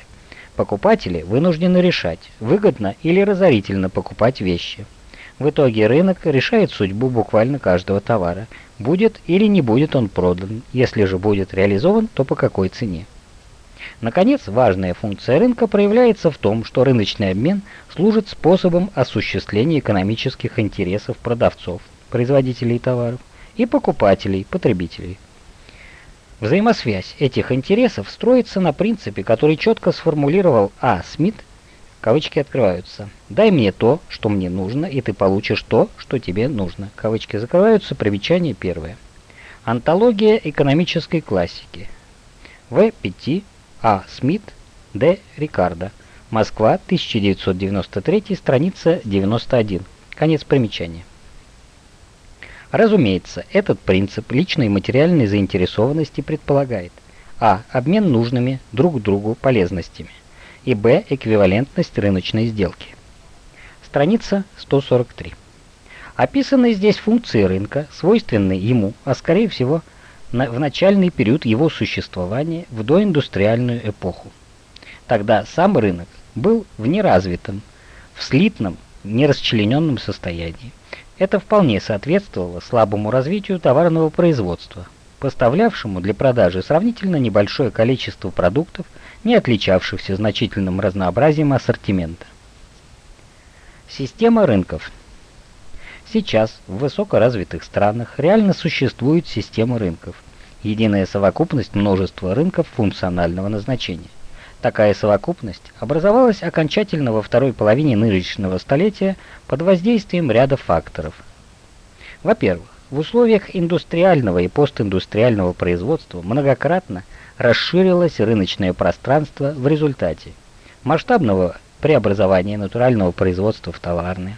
Покупатели вынуждены решать, выгодно или разорительно покупать вещи. В итоге рынок решает судьбу буквально каждого товара, будет или не будет он продан, если же будет реализован, то по какой цене. Наконец, важная функция рынка проявляется в том, что рыночный обмен служит способом осуществления экономических интересов продавцов, производителей товаров, и покупателей, потребителей. Взаимосвязь этих интересов строится на принципе, который четко сформулировал А. Смит, кавычки открываются. «Дай мне то, что мне нужно, и ты получишь то, что тебе нужно». Кавычки закрываются, примечание первое. Антология экономической классики. В. Пяти, А. Смит, Д. Рикардо. Москва, 1993, страница 91. Конец примечания. Разумеется, этот принцип личной материальной заинтересованности предполагает а. обмен нужными друг другу полезностями и б. эквивалентность рыночной сделки. Страница 143. Описаны здесь функции рынка, свойственные ему, а скорее всего на, в начальный период его существования в доиндустриальную эпоху. Тогда сам рынок был в неразвитом, в слитном, нерасчлененном состоянии. Это вполне соответствовало слабому развитию товарного производства, поставлявшему для продажи сравнительно небольшое количество продуктов, не отличавшихся значительным разнообразием ассортимента. Система рынков. Сейчас в высокоразвитых странах реально существует система рынков, единая совокупность множества рынков функционального назначения. Такая совокупность образовалась окончательно во второй половине нынешнего столетия под воздействием ряда факторов. Во-первых, в условиях индустриального и постиндустриального производства многократно расширилось рыночное пространство в результате масштабного преобразования натурального производства в товарное,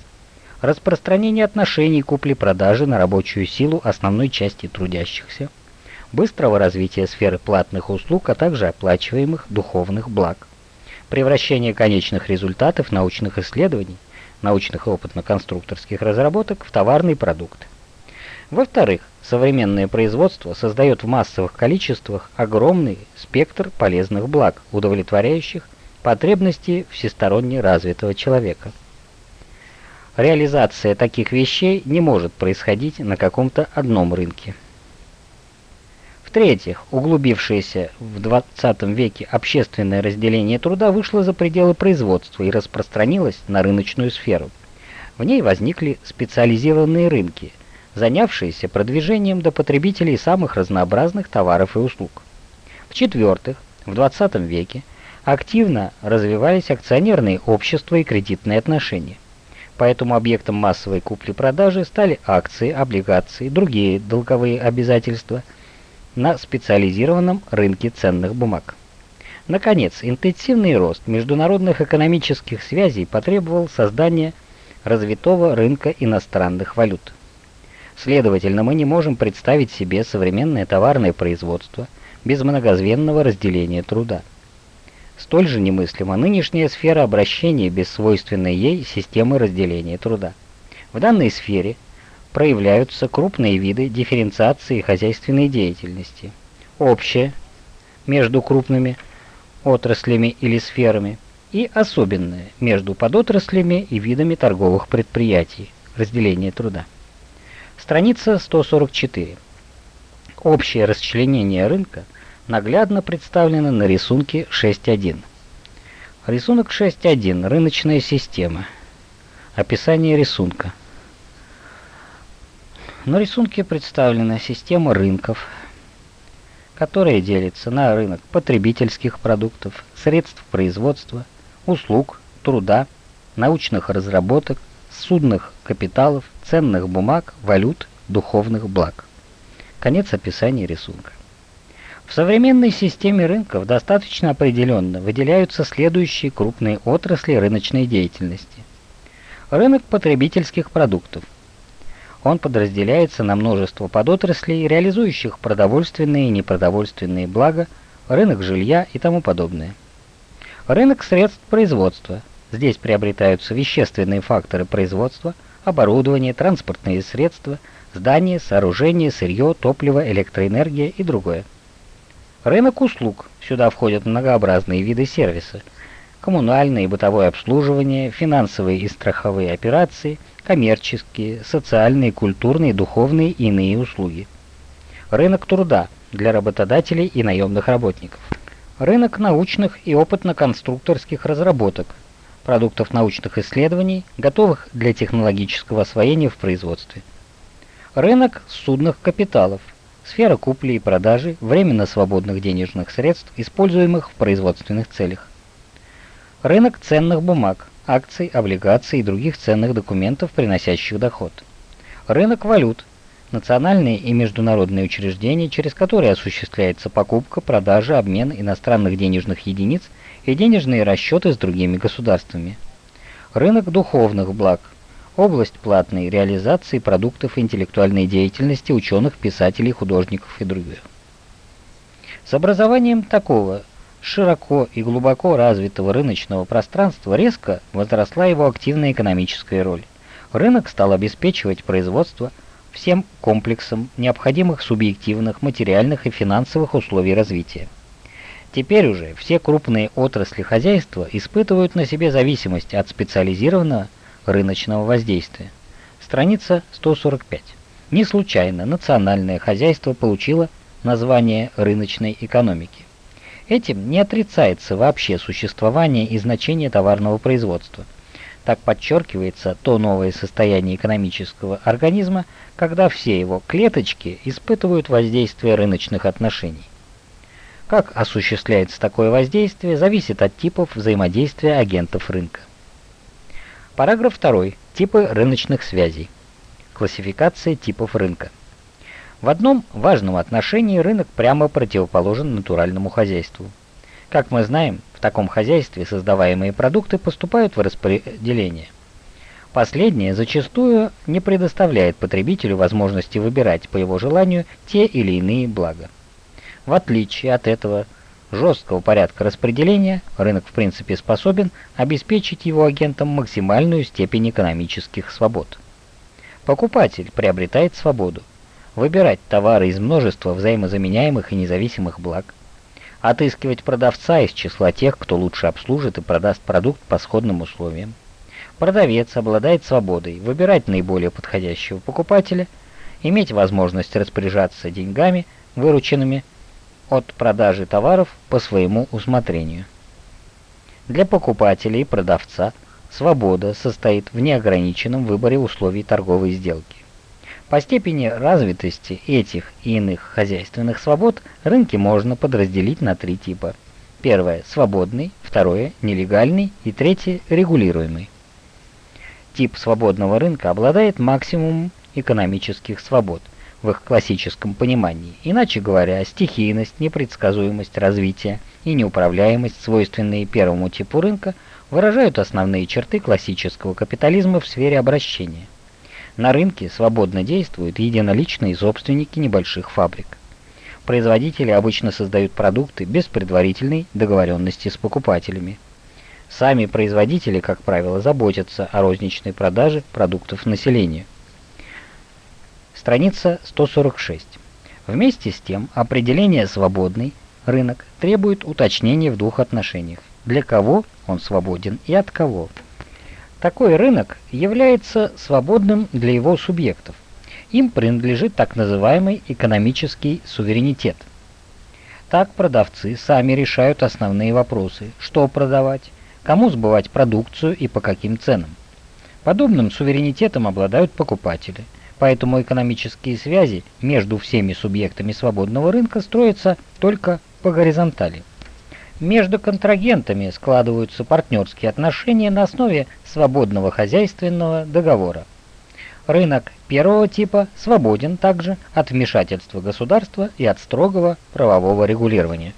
распространения отношений купли-продажи на рабочую силу основной части трудящихся, быстрого развития сферы платных услуг, а также оплачиваемых духовных благ, превращение конечных результатов научных исследований, научных и опытно-конструкторских разработок в товарный продукт. Во-вторых, современное производство создает в массовых количествах огромный спектр полезных благ, удовлетворяющих потребности всесторонне развитого человека. Реализация таких вещей не может происходить на каком-то одном рынке. В-третьих, углубившееся в 20 веке общественное разделение труда вышло за пределы производства и распространилось на рыночную сферу. В ней возникли специализированные рынки, занявшиеся продвижением до потребителей самых разнообразных товаров и услуг. В-четвертых, в 20 веке активно развивались акционерные общества и кредитные отношения. Поэтому объектом массовой купли-продажи стали акции, облигации, другие долговые обязательства – на специализированном рынке ценных бумаг. Наконец, интенсивный рост международных экономических связей потребовал создания развитого рынка иностранных валют. Следовательно, мы не можем представить себе современное товарное производство без многозвенного разделения труда. Столь же немыслима нынешняя сфера обращения без свойственной ей системы разделения труда. В данной сфере проявляются крупные виды дифференциации хозяйственной деятельности. Общее между крупными отраслями или сферами, и особенное между подотраслями и видами торговых предприятий, разделение труда. Страница 144. Общее расчленение рынка наглядно представлено на рисунке 6.1. Рисунок 6.1. Рыночная система. Описание рисунка. На рисунке представлена система рынков, которая делится на рынок потребительских продуктов, средств производства, услуг, труда, научных разработок, судных капиталов, ценных бумаг, валют, духовных благ. Конец описания рисунка. В современной системе рынков достаточно определенно выделяются следующие крупные отрасли рыночной деятельности. Рынок потребительских продуктов, он подразделяется на множество подотраслей, реализующих продовольственные и непродовольственные блага, рынок жилья и тому подобное. Рынок средств производства. Здесь приобретаются вещественные факторы производства, оборудование, транспортные средства, здания, сооружения, сырье, топливо, электроэнергия и другое. Рынок услуг. Сюда входят многообразные виды сервиса. Коммунальное и бытовое обслуживание, финансовые и страховые операции – коммерческие, социальные, культурные, духовные и иные услуги. Рынок труда для работодателей и наемных работников. Рынок научных и опытно-конструкторских разработок, продуктов научных исследований, готовых для технологического освоения в производстве. Рынок судных капиталов, сфера купли и продажи временно свободных денежных средств, используемых в производственных целях. Рынок ценных бумаг, акций, облигаций и других ценных документов, приносящих доход. Рынок валют – национальные и международные учреждения, через которые осуществляется покупка, продажа, обмен иностранных денежных единиц и денежные расчеты с другими государствами. Рынок духовных благ – область платной реализации продуктов интеллектуальной деятельности ученых, писателей, художников и других. С образованием такого широко и глубоко развитого рыночного пространства резко возросла его активная экономическая роль. Рынок стал обеспечивать производство всем комплексом необходимых субъективных, материальных и финансовых условий развития. Теперь уже все крупные отрасли хозяйства испытывают на себе зависимость от специализированного рыночного воздействия. Страница 145. Не случайно национальное хозяйство получило название рыночной экономики. Этим не отрицается вообще существование и значение товарного производства. Так подчеркивается то новое состояние экономического организма, когда все его клеточки испытывают воздействие рыночных отношений. Как осуществляется такое воздействие, зависит от типов взаимодействия агентов рынка. Параграф 2. Типы рыночных связей. Классификация типов рынка. В одном важном отношении рынок прямо противоположен натуральному хозяйству. Как мы знаем, в таком хозяйстве создаваемые продукты поступают в распределение. Последнее зачастую не предоставляет потребителю возможности выбирать по его желанию те или иные блага. В отличие от этого жесткого порядка распределения, рынок в принципе способен обеспечить его агентам максимальную степень экономических свобод. Покупатель приобретает свободу, выбирать товары из множества взаимозаменяемых и независимых благ, отыскивать продавца из числа тех, кто лучше обслужит и продаст продукт по сходным условиям. Продавец обладает свободой выбирать наиболее подходящего покупателя, иметь возможность распоряжаться деньгами, вырученными от продажи товаров по своему усмотрению. Для покупателя и продавца свобода состоит в неограниченном выборе условий торговой сделки. По степени развитости этих и иных хозяйственных свобод рынки можно подразделить на три типа. Первое – свободный, второе – нелегальный и третье – регулируемый. Тип свободного рынка обладает максимумом экономических свобод. В их классическом понимании. Иначе говоря, стихийность, непредсказуемость развития и неуправляемость, свойственные первому типу рынка, выражают основные черты классического капитализма в сфере обращения. На рынке свободно действуют единоличные собственники небольших фабрик. Производители обычно создают продукты без предварительной договоренности с покупателями. Сами производители, как правило, заботятся о розничной продаже продуктов населению. Страница 146. Вместе с тем, определение «свободный» рынок требует уточнения в двух отношениях. Для кого он свободен и от кого. Такой рынок является свободным для его субъектов. Им принадлежит так называемый экономический суверенитет. Так продавцы сами решают основные вопросы, что продавать, кому сбывать продукцию и по каким ценам. Подобным суверенитетом обладают покупатели, поэтому экономические связи между всеми субъектами свободного рынка строятся только по горизонтали. Между контрагентами складываются партнерские отношения на основе свободного хозяйственного договора. Рынок первого типа свободен также от вмешательства государства и от строгого правового регулирования.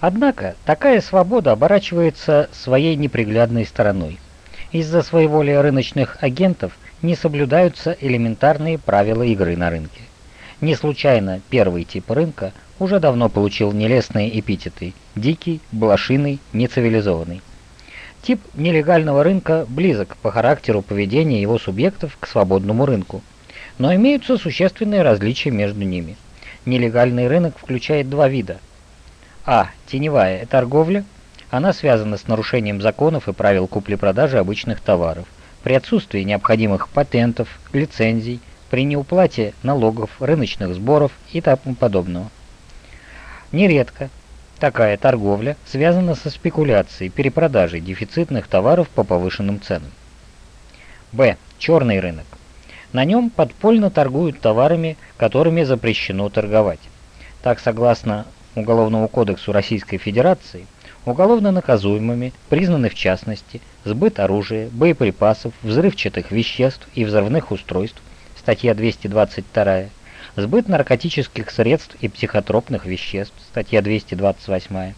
Однако такая свобода оборачивается своей неприглядной стороной. Из-за своеволия рыночных агентов не соблюдаются элементарные правила игры на рынке. Не случайно первый тип рынка уже давно получил нелестные эпитеты «дикий», «блошиный», «нецивилизованный». Тип нелегального рынка близок по характеру поведения его субъектов к свободному рынку, но имеются существенные различия между ними. Нелегальный рынок включает два вида – а. Теневая торговля. Она связана с нарушением законов и правил купли-продажи обычных товаров. При отсутствии необходимых патентов, лицензий, при неуплате налогов, рыночных сборов и тому подобного. Нередко такая торговля связана со спекуляцией, перепродажей дефицитных товаров по повышенным ценам. Б. Черный рынок. На нем подпольно торгуют товарами, которыми запрещено торговать. Так, согласно Уголовному кодексу Российской Федерации уголовно наказуемыми признаны в частности сбыт оружия, боеприпасов, взрывчатых веществ и взрывных устройств, статья 222, сбыт наркотических средств и психотропных веществ, статья 228,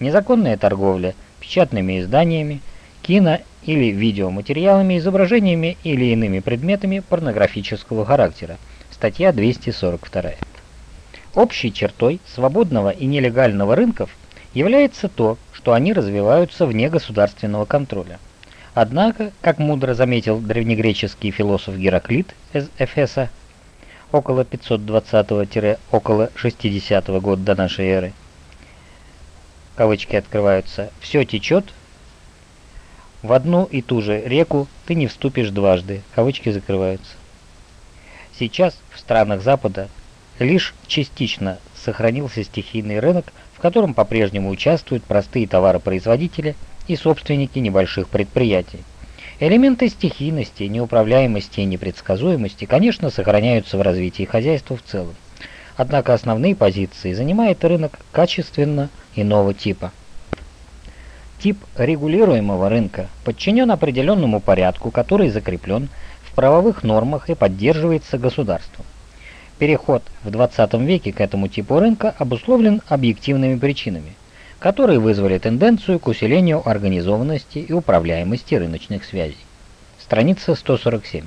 незаконная торговля печатными изданиями, кино- или видеоматериалами, изображениями или иными предметами порнографического характера, статья 242. Общей чертой свободного и нелегального рынков является то, что они развиваются вне государственного контроля. Однако, как мудро заметил древнегреческий философ Гераклит из Эфеса около 520-около 60 -го года до нашей эры, кавычки открываются, «все течет, в одну и ту же реку ты не вступишь дважды», кавычки закрываются. Сейчас в странах Запада Лишь частично сохранился стихийный рынок, котором по-прежнему участвуют простые товаропроизводители и собственники небольших предприятий. Элементы стихийности, неуправляемости и непредсказуемости, конечно, сохраняются в развитии хозяйства в целом. Однако основные позиции занимает рынок качественно иного типа. Тип регулируемого рынка подчинен определенному порядку, который закреплен в правовых нормах и поддерживается государством. Переход в 20 веке к этому типу рынка обусловлен объективными причинами, которые вызвали тенденцию к усилению организованности и управляемости рыночных связей. Страница 147.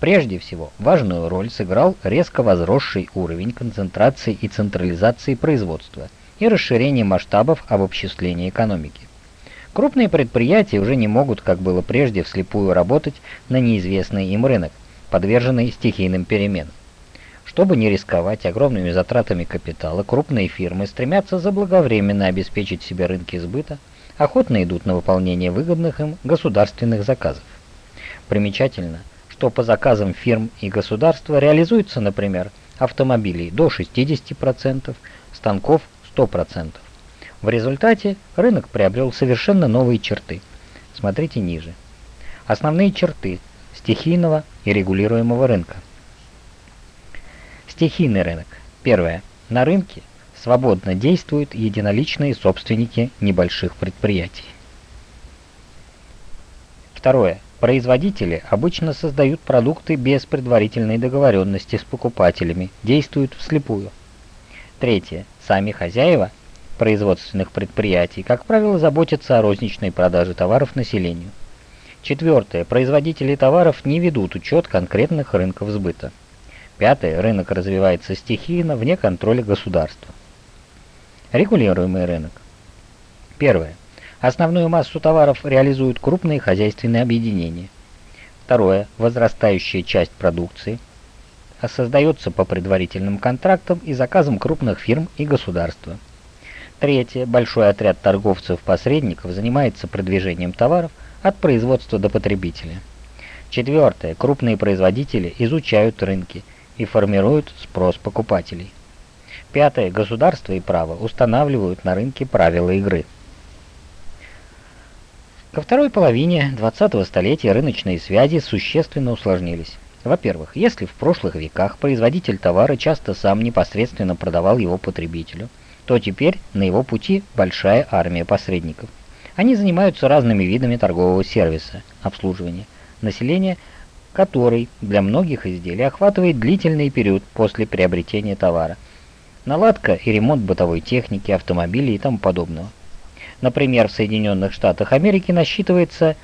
Прежде всего, важную роль сыграл резко возросший уровень концентрации и централизации производства и расширение масштабов обобществления экономики. Крупные предприятия уже не могут, как было прежде, вслепую работать на неизвестный им рынок, подверженный стихийным переменам. Чтобы не рисковать огромными затратами капитала, крупные фирмы стремятся заблаговременно обеспечить себе рынки сбыта, охотно идут на выполнение выгодных им государственных заказов. Примечательно, что по заказам фирм и государства реализуются, например, автомобилей до 60%, станков 100%. В результате рынок приобрел совершенно новые черты. Смотрите ниже. Основные черты стихийного и регулируемого рынка – Стихийный рынок. Первое. На рынке свободно действуют единоличные собственники небольших предприятий. Второе. Производители обычно создают продукты без предварительной договоренности с покупателями, действуют вслепую. Третье. Сами хозяева производственных предприятий, как правило, заботятся о розничной продаже товаров населению. Четвертое. Производители товаров не ведут учет конкретных рынков сбыта. Пятое. Рынок развивается стихийно, вне контроля государства. Регулируемый рынок. Первое. Основную массу товаров реализуют крупные хозяйственные объединения. Второе. Возрастающая часть продукции создается по предварительным контрактам и заказам крупных фирм и государства. Третье. Большой отряд торговцев-посредников занимается продвижением товаров от производства до потребителя. Четвертое. Крупные производители изучают рынки и формируют спрос покупателей. Пятое. Государство и право устанавливают на рынке правила игры. Ко второй половине 20-го столетия рыночные связи существенно усложнились. Во-первых, если в прошлых веках производитель товара часто сам непосредственно продавал его потребителю, то теперь на его пути большая армия посредников. Они занимаются разными видами торгового сервиса, обслуживания, населения, который для многих изделий охватывает длительный период после приобретения товара, наладка и ремонт бытовой техники, автомобилей и тому подобного. Например, в Соединенных Штатах Америки насчитывается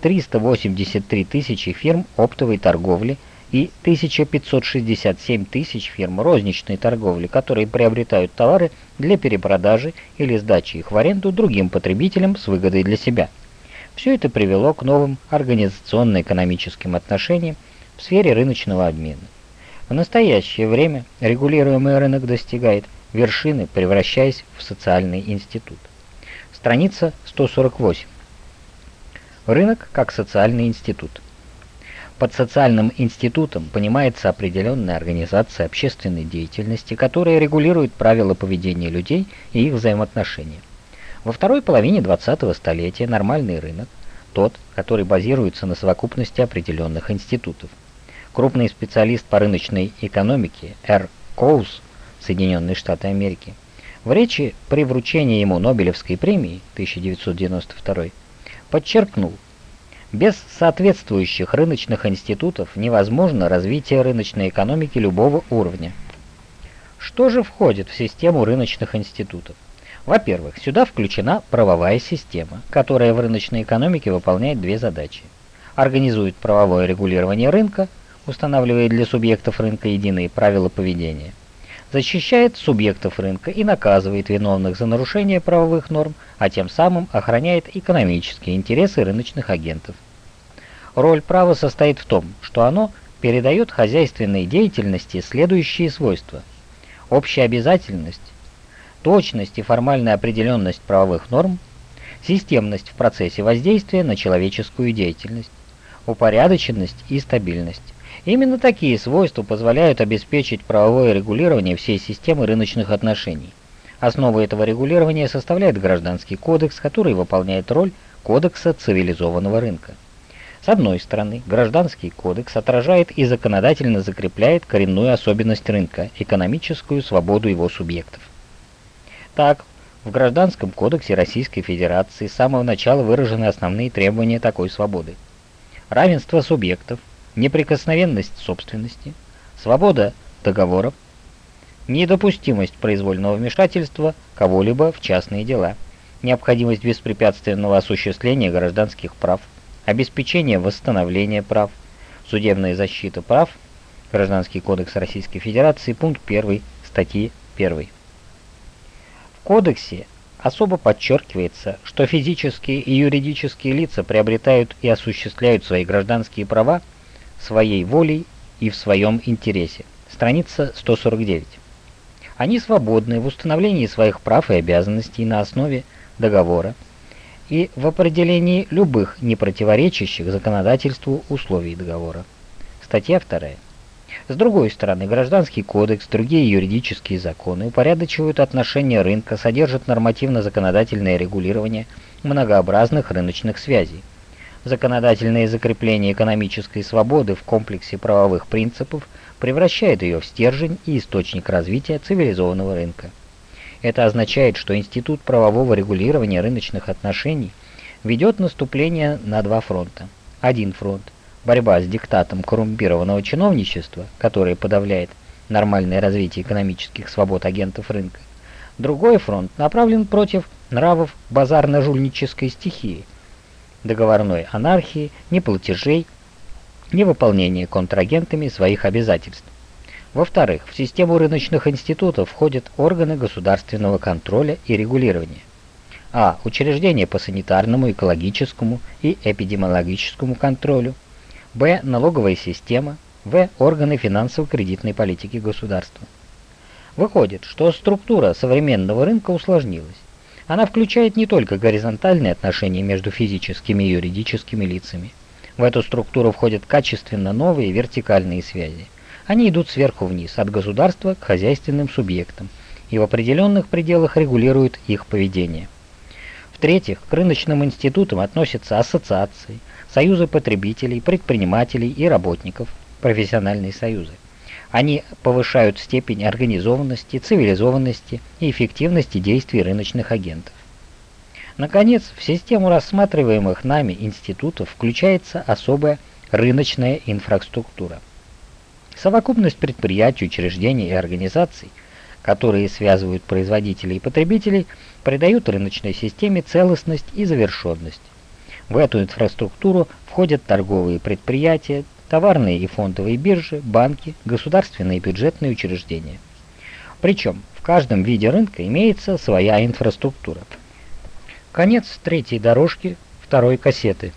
383 тысячи фирм оптовой торговли и 1567 тысяч фирм розничной торговли, которые приобретают товары для перепродажи или сдачи их в аренду другим потребителям с выгодой для себя. Все это привело к новым организационно-экономическим отношениям в сфере рыночного обмена. В настоящее время регулируемый рынок достигает вершины, превращаясь в социальный институт. Страница 148. Рынок как социальный институт. Под социальным институтом понимается определенная организация общественной деятельности, которая регулирует правила поведения людей и их взаимоотношения. Во второй половине 20-го столетия нормальный рынок – тот, который базируется на совокупности определенных институтов. Крупный специалист по рыночной экономике Р. Коус, Соединенные Штаты Америки – в речи при вручении ему Нобелевской премии 1992 подчеркнул, без соответствующих рыночных институтов невозможно развитие рыночной экономики любого уровня. Что же входит в систему рыночных институтов? Во-первых, сюда включена правовая система, которая в рыночной экономике выполняет две задачи. Организует правовое регулирование рынка, устанавливая для субъектов рынка единые правила поведения – защищает субъектов рынка и наказывает виновных за нарушение правовых норм, а тем самым охраняет экономические интересы рыночных агентов. Роль права состоит в том, что оно передает хозяйственной деятельности следующие свойства. Общая обязательность, точность и формальная определенность правовых норм, системность в процессе воздействия на человеческую деятельность, упорядоченность и стабильность. Именно такие свойства позволяют обеспечить правовое регулирование всей системы рыночных отношений. Основу этого регулирования составляет Гражданский кодекс, который выполняет роль кодекса цивилизованного рынка. С одной стороны, Гражданский кодекс отражает и законодательно закрепляет коренную особенность рынка – экономическую свободу его субъектов. Так, в Гражданском кодексе Российской Федерации с самого начала выражены основные требования такой свободы. Равенство субъектов, неприкосновенность собственности, свобода договоров, недопустимость произвольного вмешательства кого-либо в частные дела, необходимость беспрепятственного осуществления гражданских прав, обеспечение восстановления прав, судебная защита прав, Гражданский кодекс Российской Федерации, пункт 1 статьи 1. Кодексе особо подчеркивается, что физические и юридические лица приобретают и осуществляют свои гражданские права своей волей и в своем интересе. Страница 149. Они свободны в установлении своих прав и обязанностей на основе договора и в определении любых непротиворечащих законодательству условий договора. Статья 2. С другой стороны, Гражданский кодекс, другие юридические законы упорядочивают отношения рынка, содержат нормативно-законодательное регулирование многообразных рыночных связей. Законодательное закрепление экономической свободы в комплексе правовых принципов превращает ее в стержень и источник развития цивилизованного рынка. Это означает, что институт правового регулирования рыночных отношений ведет наступление на два фронта. Один фронт – борьба с диктатом коррумпированного чиновничества, которое подавляет нормальное развитие экономических свобод агентов рынка. Другой фронт направлен против нравов базарно-жульнической стихии, договорной анархии, неплатежей, невыполнения контрагентами своих обязательств. Во-вторых, в систему рыночных институтов входят органы государственного контроля и регулирования. А. Учреждения по санитарному, экологическому и эпидемиологическому контролю. Б. Налоговая система. В. Органы финансово-кредитной политики государства. Выходит, что структура современного рынка усложнилась. Она включает не только горизонтальные отношения между физическими и юридическими лицами. В эту структуру входят качественно новые вертикальные связи. Они идут сверху вниз, от государства к хозяйственным субъектам, и в определенных пределах регулируют их поведение. В-третьих, к рыночным институтам относятся ассоциации, союзы потребителей, предпринимателей и работников, профессиональные союзы. Они повышают степень организованности, цивилизованности и эффективности действий рыночных агентов. Наконец, в систему рассматриваемых нами институтов включается особая рыночная инфраструктура. Совокупность предприятий, учреждений и организаций – которые связывают производителей и потребителей, придают рыночной системе целостность и завершенность. В эту инфраструктуру входят торговые предприятия, товарные и фондовые биржи, банки, государственные и бюджетные учреждения. Причем в каждом виде рынка имеется своя инфраструктура. Конец третьей дорожки второй кассеты.